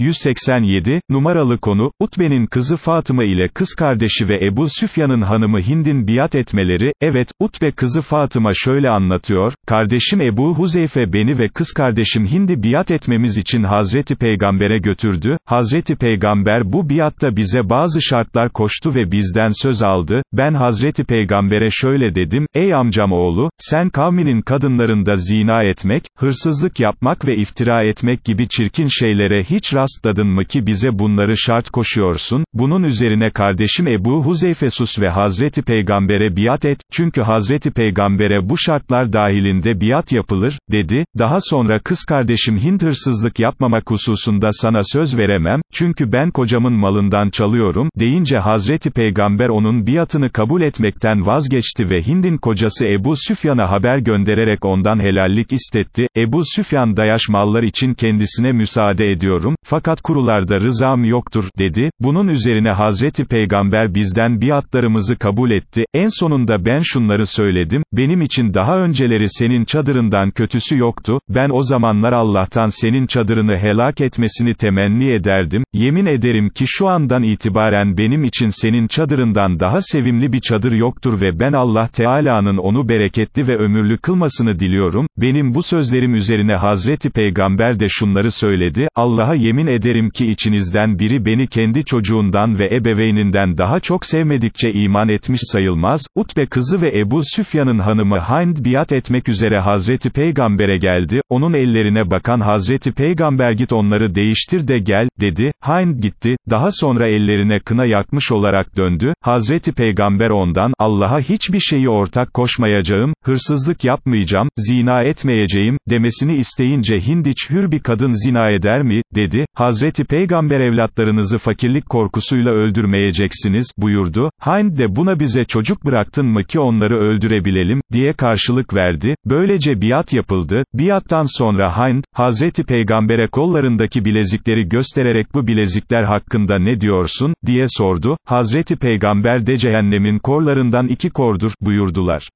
187, numaralı konu, Utbe'nin kızı Fatıma ile kız kardeşi ve Ebu Süfyan'ın hanımı Hind'in biat etmeleri, evet, Utbe kızı Fatıma şöyle anlatıyor, kardeşim Ebu Huzeyfe beni ve kız kardeşim Hind'i biat etmemiz için Hazreti Peygamber'e götürdü, Hazreti Peygamber bu biatta bize bazı şartlar koştu ve bizden söz aldı, ben Hazreti Peygamber'e şöyle dedim, ey amcam oğlu, sen kavminin kadınlarında zina etmek, hırsızlık yapmak ve iftira etmek gibi çirkin şeylere hiç rastladın mı ki bize bunları şart koşuyorsun, bunun üzerine kardeşim Ebu Huzeyfesus ve Hazreti Peygamber'e biat et, çünkü Hazreti Peygamber'e bu şartlar dahilinde biat yapılır, dedi, daha sonra kız kardeşim Hind hırsızlık yapmamak hususunda sana söz veremem, çünkü ben kocamın malından çalıyorum, deyince Hazreti Peygamber onun biatını kabul etmekten vazgeçti ve Hind'in kocası Ebu Süfyan'a haber göndererek ondan helallik istetti, Ebu Süfyan dayaş mallar için kendisine müsaade ediyorum, fakat kurularda rızam yoktur, dedi, bunun üzerine Hazreti Peygamber bizden biatlarımızı kabul etti, en sonunda ben şunları söyledim, benim için daha önceleri senin çadırından kötüsü yoktu, ben o zamanlar Allah'tan senin çadırını helak etmesini temenni ederdim, yemin ederim ki şu andan itibaren benim için senin çadırından daha sevimli bir çadır yoktur ve ben Allah Teala'nın onu bereketli ve ömürlü kılmasını diliyorum, benim bu sözlerim üzerine Hazreti Peygamber de şunları söyledi, Allah'a yemin ederim ki içinizden biri beni kendi çocuğundan ve ebeveyninden daha çok sevmedikçe iman etmiş sayılmaz, Utbe kızı ve Ebu Süfyan'ın hanımı Hind biat etmek üzere Hazreti Peygamber'e geldi, onun ellerine bakan Hazreti Peygamber git onları değiştir de gel, dedi, Hind gitti, daha sonra ellerine kına yakmış olarak döndü, Hazreti Peygamber ondan, Allah'a hiçbir şeyi ortak koşmayacağım, hırsızlık yapmayacağım, zina etmeyeceğim, demesini isteyince Hind hiç hür bir kadın zina eder mi, dedi, Hazreti Peygamber evlatlarınızı fakirlik korkusuyla öldürmeyeceksiniz, buyurdu, Hind de buna bize çocuk bıraktın mı ki onları öldürebilelim, diye karşılık verdi, böylece biat yapıldı, biattan sonra Hind, Hazreti Peygamber'e kollarındaki bilezikleri göstererek bu bilezikler hakkında ne diyorsun, diye sordu, Hazreti Peygamber de cehennemin korlarından iki kordur, buyurdular.